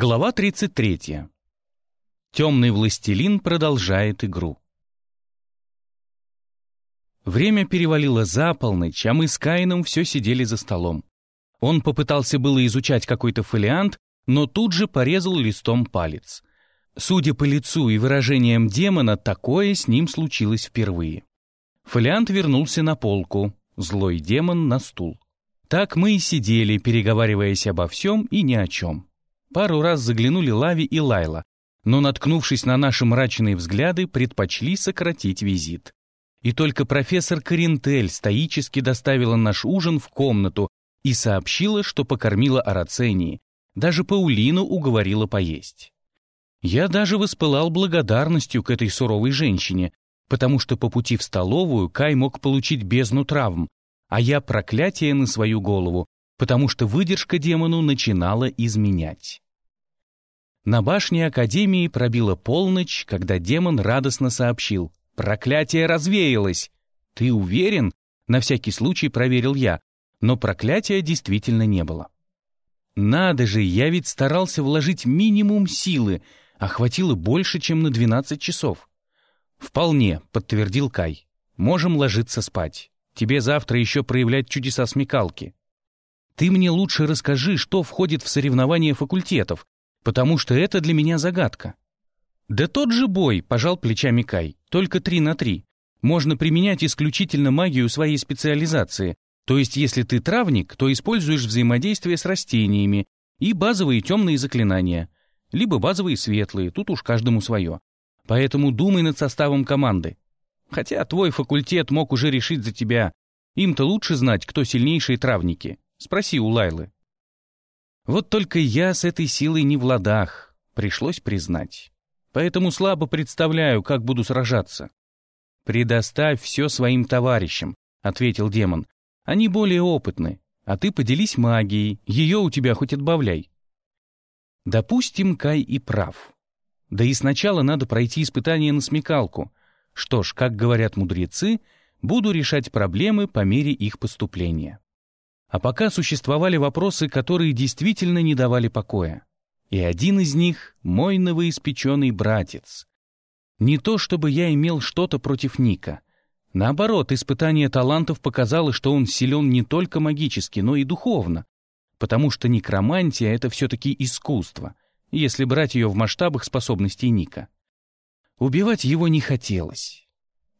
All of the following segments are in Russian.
Глава 33. Темный властелин продолжает игру. Время перевалило за полночь, а мы с Каином все сидели за столом. Он попытался было изучать какой-то фолиант, но тут же порезал листом палец. Судя по лицу и выражениям демона, такое с ним случилось впервые. Фолиант вернулся на полку, злой демон на стул. Так мы и сидели, переговариваясь обо всем и ни о чем. Пару раз заглянули Лави и Лайла, но, наткнувшись на наши мрачные взгляды, предпочли сократить визит. И только профессор Каринтель стоически доставила наш ужин в комнату и сообщила, что покормила Арацении. Даже Паулину уговорила поесть. Я даже воспылал благодарностью к этой суровой женщине, потому что по пути в столовую Кай мог получить бездну травм, а я проклятие на свою голову, потому что выдержка демону начинала изменять. На башне Академии пробила полночь, когда демон радостно сообщил «Проклятие развеялось!» «Ты уверен?» — на всякий случай проверил я, но проклятия действительно не было. Надо же, я ведь старался вложить минимум силы, а хватило больше, чем на 12 часов. «Вполне», — подтвердил Кай. «Можем ложиться спать. Тебе завтра еще проявлять чудеса смекалки». Ты мне лучше расскажи, что входит в соревнования факультетов, потому что это для меня загадка». «Да тот же бой», — пожал плечами Кай, — «только три на три. Можно применять исключительно магию своей специализации, то есть если ты травник, то используешь взаимодействие с растениями и базовые темные заклинания, либо базовые светлые, тут уж каждому свое. Поэтому думай над составом команды. Хотя твой факультет мог уже решить за тебя. Им-то лучше знать, кто сильнейшие травники. Спроси у Лайлы. Вот только я с этой силой не в ладах, пришлось признать. Поэтому слабо представляю, как буду сражаться. «Предоставь все своим товарищам», — ответил демон. «Они более опытны, а ты поделись магией, ее у тебя хоть отбавляй». Допустим, Кай и прав. Да и сначала надо пройти испытание на смекалку. Что ж, как говорят мудрецы, буду решать проблемы по мере их поступления. А пока существовали вопросы, которые действительно не давали покоя. И один из них — мой новоиспеченный братец. Не то чтобы я имел что-то против Ника. Наоборот, испытание талантов показало, что он силен не только магически, но и духовно. Потому что некромантия — это все-таки искусство, если брать ее в масштабах способностей Ника. Убивать его не хотелось.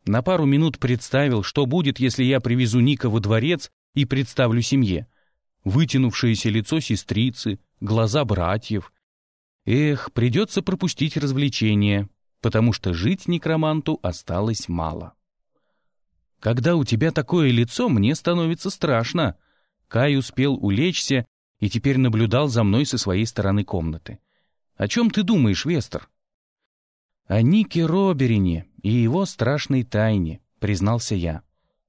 На пару минут представил, что будет, если я привезу Ника во дворец и представлю семье. Вытянувшееся лицо сестрицы, глаза братьев. Эх, придется пропустить развлечение, потому что жить некроманту осталось мало. Когда у тебя такое лицо, мне становится страшно. Кай успел улечься и теперь наблюдал за мной со своей стороны комнаты. «О чем ты думаешь, Вестер?» «О Нике Роберине и его страшной тайне», — признался я.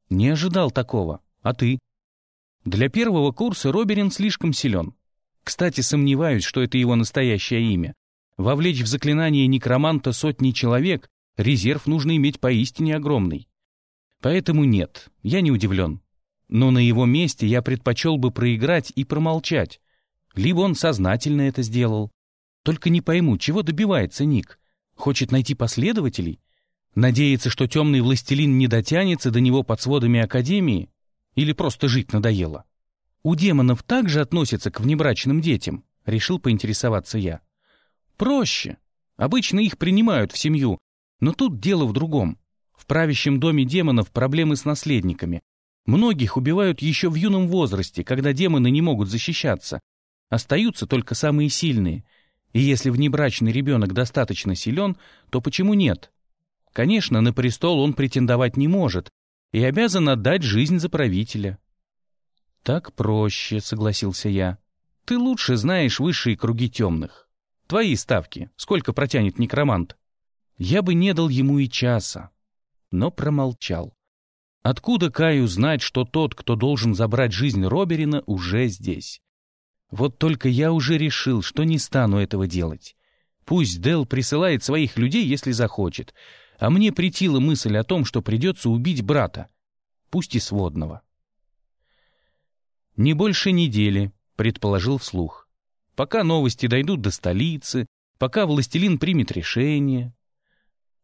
«Не ожидал такого. А ты?» Для первого курса Роберин слишком силен. Кстати, сомневаюсь, что это его настоящее имя. Вовлечь в заклинание некроманта сотни человек, резерв нужно иметь поистине огромный. Поэтому нет, я не удивлен. Но на его месте я предпочел бы проиграть и промолчать. Либо он сознательно это сделал. Только не пойму, чего добивается Ник? Хочет найти последователей? Надеется, что темный властелин не дотянется до него под сводами Академии? Или просто жить надоело? У демонов также относятся к внебрачным детям, решил поинтересоваться я. Проще. Обычно их принимают в семью, но тут дело в другом. В правящем доме демонов проблемы с наследниками. Многих убивают еще в юном возрасте, когда демоны не могут защищаться. Остаются только самые сильные. И если внебрачный ребенок достаточно силен, то почему нет? Конечно, на престол он претендовать не может, и обязан отдать жизнь за правителя». «Так проще», — согласился я. «Ты лучше знаешь высшие круги темных. Твои ставки. Сколько протянет некромант?» Я бы не дал ему и часа, но промолчал. Откуда Каю знать, что тот, кто должен забрать жизнь Роберина, уже здесь? Вот только я уже решил, что не стану этого делать. Пусть Дел присылает своих людей, если захочет, а мне притила мысль о том, что придется убить брата, пусть и сводного. «Не больше недели», — предположил вслух. пока новости дойдут до столицы, пока властелин примет решение.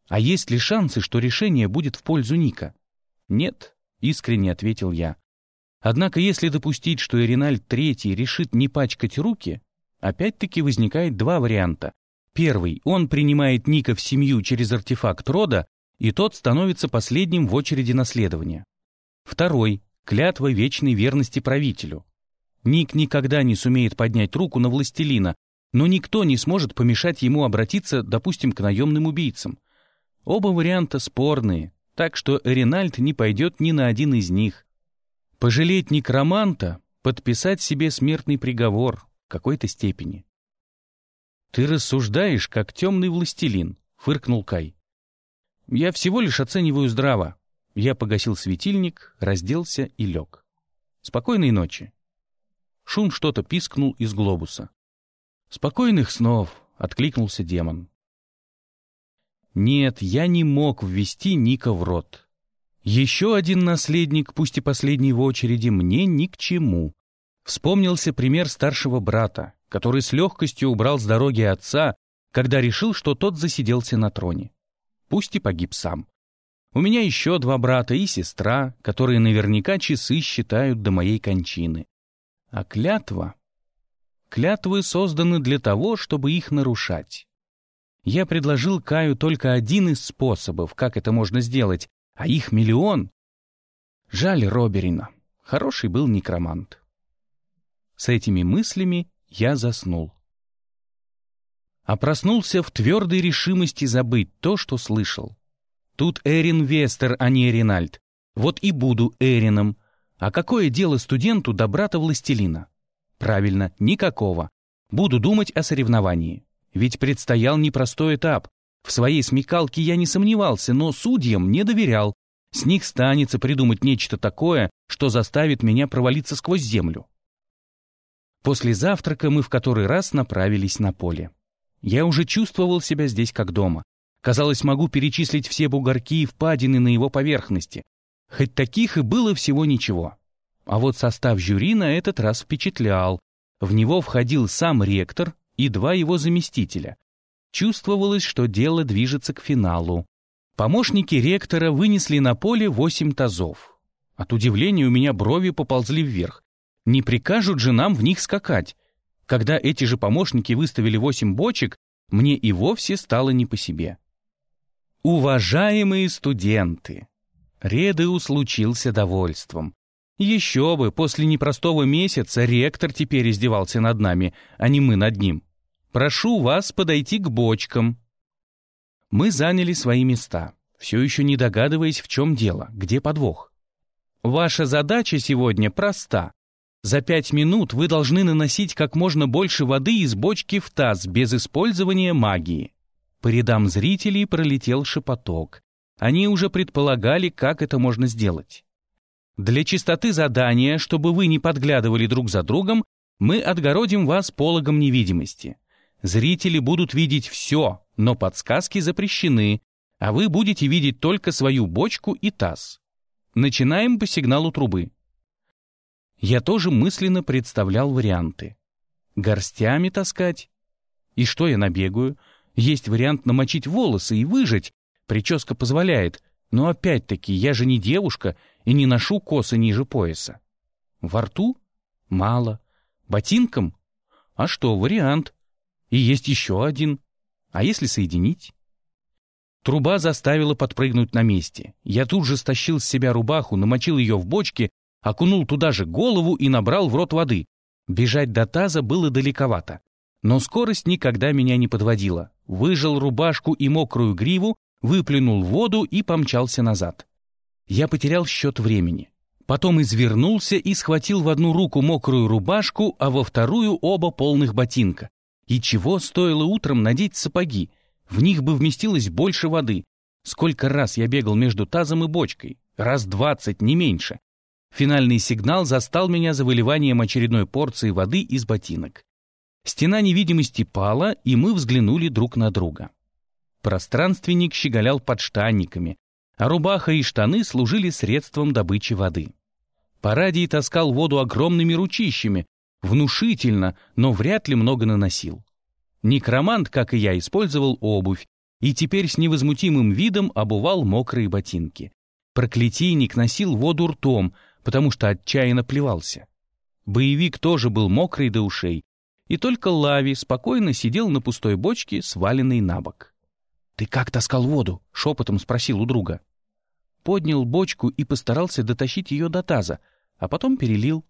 А есть ли шансы, что решение будет в пользу Ника? Нет, искренне ответил я. Однако если допустить, что Иринальд III решит не пачкать руки, опять-таки возникает два варианта. Первый — он принимает Ника в семью через артефакт рода, и тот становится последним в очереди наследования. Второй — клятва вечной верности правителю. Ник никогда не сумеет поднять руку на властелина, но никто не сможет помешать ему обратиться, допустим, к наемным убийцам. Оба варианта спорные, так что Ренальд не пойдет ни на один из них. Пожалеть некроманта — подписать себе смертный приговор в какой-то степени. «Ты рассуждаешь, как темный властелин», — фыркнул Кай. «Я всего лишь оцениваю здраво». Я погасил светильник, разделся и лег. «Спокойной ночи». Шум что-то пискнул из глобуса. «Спокойных снов», — откликнулся демон. Нет, я не мог ввести Ника в рот. Еще один наследник, пусть и последний в очереди, мне ни к чему. Вспомнился пример старшего брата, который с легкостью убрал с дороги отца, когда решил, что тот засиделся на троне. Пусть и погиб сам. У меня еще два брата и сестра, которые наверняка часы считают до моей кончины. А клятва... Клятвы созданы для того, чтобы их нарушать. Я предложил Каю только один из способов, как это можно сделать, а их миллион. Жаль Роберина. Хороший был некромант. С этими мыслями я заснул. А проснулся в твердой решимости забыть то, что слышал. Тут Эрин Вестер, а не Эринальд. Вот и буду Эрином. А какое дело студенту до брата властелина? Правильно, никакого. Буду думать о соревновании. Ведь предстоял непростой этап. В своей смекалке я не сомневался, но судьям не доверял. С них станется придумать нечто такое, что заставит меня провалиться сквозь землю. После завтрака мы в который раз направились на поле. Я уже чувствовал себя здесь как дома. Казалось, могу перечислить все бугорки и впадины на его поверхности. Хоть таких и было всего ничего. А вот состав жюри на этот раз впечатлял. В него входил сам ректор и два его заместителя. Чувствовалось, что дело движется к финалу. Помощники ректора вынесли на поле восемь тазов. От удивления у меня брови поползли вверх. Не прикажут же нам в них скакать. Когда эти же помощники выставили восемь бочек, мне и вовсе стало не по себе. Уважаемые студенты! Редеус случился довольством. Еще бы, после непростого месяца ректор теперь издевался над нами, а не мы над ним. Прошу вас подойти к бочкам. Мы заняли свои места, все еще не догадываясь, в чем дело, где подвох. Ваша задача сегодня проста за пять минут вы должны наносить как можно больше воды из бочки в таз без использования магии. По рядам зрителей пролетел шепоток. Они уже предполагали, как это можно сделать. Для чистоты задания, чтобы вы не подглядывали друг за другом, мы отгородим вас пологом невидимости. Зрители будут видеть все, но подсказки запрещены, а вы будете видеть только свою бочку и таз. Начинаем по сигналу трубы. Я тоже мысленно представлял варианты. Горстями таскать? И что я набегаю? Есть вариант намочить волосы и выжать. Прическа позволяет. Но опять-таки, я же не девушка и не ношу косы ниже пояса. Во рту? Мало. Ботинком? А что, вариант. И есть еще один. А если соединить? Труба заставила подпрыгнуть на месте. Я тут же стащил с себя рубаху, намочил ее в бочке окунул туда же голову и набрал в рот воды. Бежать до таза было далековато. Но скорость никогда меня не подводила. Выжал рубашку и мокрую гриву, выплюнул воду и помчался назад. Я потерял счет времени. Потом извернулся и схватил в одну руку мокрую рубашку, а во вторую оба полных ботинка. И чего стоило утром надеть сапоги? В них бы вместилось больше воды. Сколько раз я бегал между тазом и бочкой? Раз двадцать, не меньше. Финальный сигнал застал меня за выливанием очередной порции воды из ботинок. Стена невидимости пала, и мы взглянули друг на друга. Пространственник щеголял подштанниками, а рубаха и штаны служили средством добычи воды. Парадий таскал воду огромными ручищами, Внушительно, но вряд ли много наносил. Некромант, как и я, использовал обувь, и теперь с невозмутимым видом обувал мокрые ботинки. Проклятийник носил воду ртом, потому что отчаянно плевался. Боевик тоже был мокрый до ушей, и только Лави спокойно сидел на пустой бочке, сваленной на бок. «Ты как таскал воду?» — шепотом спросил у друга. Поднял бочку и постарался дотащить ее до таза, а потом перелил.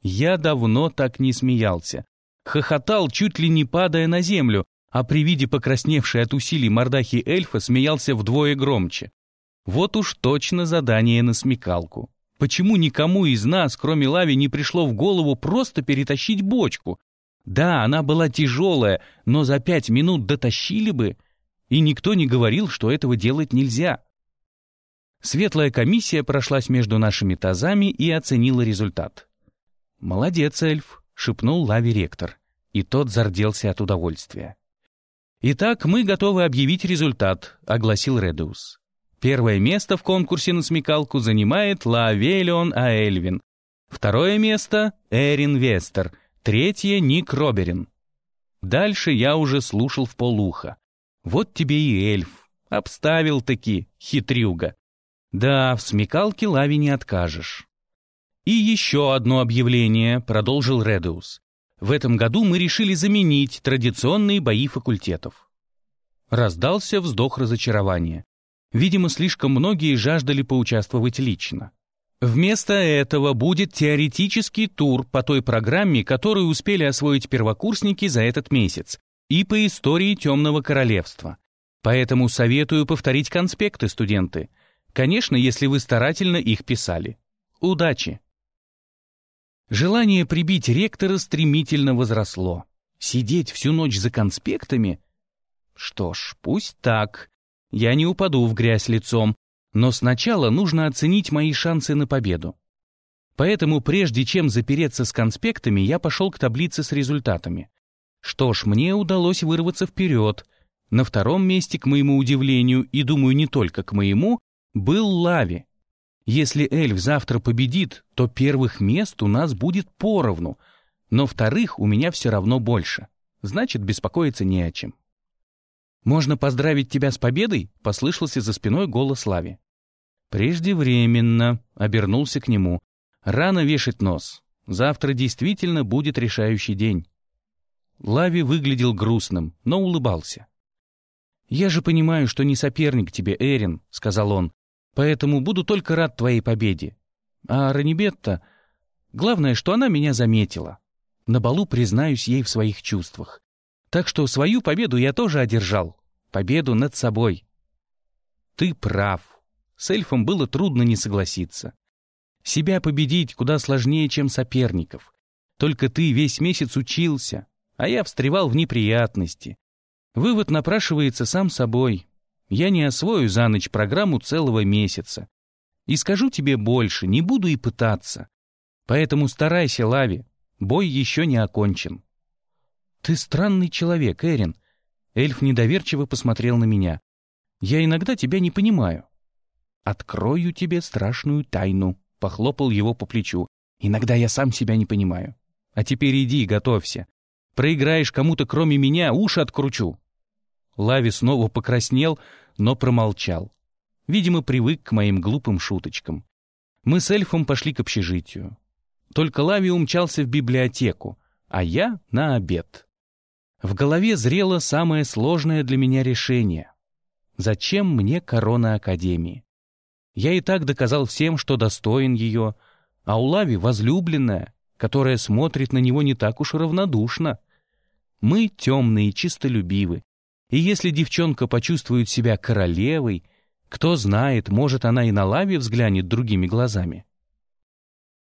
Я давно так не смеялся. Хохотал, чуть ли не падая на землю, а при виде покрасневшей от усилий мордахи эльфа смеялся вдвое громче. Вот уж точно задание на смекалку. Почему никому из нас, кроме Лави, не пришло в голову просто перетащить бочку? Да, она была тяжелая, но за пять минут дотащили бы, и никто не говорил, что этого делать нельзя. Светлая комиссия прошлась между нашими тазами и оценила результат. «Молодец, эльф», — шепнул Лави ректор, и тот зарделся от удовольствия. «Итак, мы готовы объявить результат», — огласил Редеус. Первое место в конкурсе на смекалку занимает Лавелион Аэльвин. Второе место — Эрин Вестер. Третье — Ник Роберин. Дальше я уже слушал в полуха. Вот тебе и эльф. Обставил-таки, хитрюга. Да, в смекалке Лави не откажешь. И еще одно объявление, продолжил Редеус. В этом году мы решили заменить традиционные бои факультетов. Раздался вздох разочарования. Видимо, слишком многие жаждали поучаствовать лично. Вместо этого будет теоретический тур по той программе, которую успели освоить первокурсники за этот месяц, и по истории Темного Королевства. Поэтому советую повторить конспекты, студенты. Конечно, если вы старательно их писали. Удачи! Желание прибить ректора стремительно возросло. Сидеть всю ночь за конспектами? Что ж, пусть так. Я не упаду в грязь лицом, но сначала нужно оценить мои шансы на победу. Поэтому прежде чем запереться с конспектами, я пошел к таблице с результатами. Что ж, мне удалось вырваться вперед. На втором месте, к моему удивлению, и, думаю, не только к моему, был Лави. Если эльф завтра победит, то первых мест у нас будет поровну, но вторых у меня все равно больше. Значит, беспокоиться не о чем. «Можно поздравить тебя с победой?» — послышался за спиной голос Лави. «Преждевременно», — обернулся к нему. «Рано вешать нос. Завтра действительно будет решающий день». Лави выглядел грустным, но улыбался. «Я же понимаю, что не соперник тебе, Эрин», — сказал он. Поэтому буду только рад твоей победе. А Ранибетта... Главное, что она меня заметила. На балу признаюсь ей в своих чувствах. Так что свою победу я тоже одержал. Победу над собой. Ты прав. С эльфом было трудно не согласиться. Себя победить куда сложнее, чем соперников. Только ты весь месяц учился, а я встревал в неприятности. Вывод напрашивается сам собой я не освою за ночь программу целого месяца. И скажу тебе больше, не буду и пытаться. Поэтому старайся, Лави, бой еще не окончен. Ты странный человек, Эрин. Эльф недоверчиво посмотрел на меня. Я иногда тебя не понимаю. Открою тебе страшную тайну, похлопал его по плечу. Иногда я сам себя не понимаю. А теперь иди, готовься. Проиграешь кому-то кроме меня, уши откручу. Лави снова покраснел, но промолчал. Видимо, привык к моим глупым шуточкам. Мы с эльфом пошли к общежитию. Только Лави умчался в библиотеку, а я — на обед. В голове зрело самое сложное для меня решение. Зачем мне корона Академии? Я и так доказал всем, что достоин ее, а у Лави возлюбленная, которая смотрит на него не так уж равнодушно. Мы темные, чистолюбивы, и если девчонка почувствует себя королевой, кто знает, может, она и на лаве взглянет другими глазами.